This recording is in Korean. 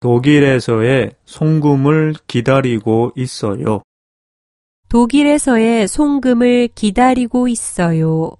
독일에서의 송금을 기다리고 있어요. 독일에서의 송금을 기다리고 있어요.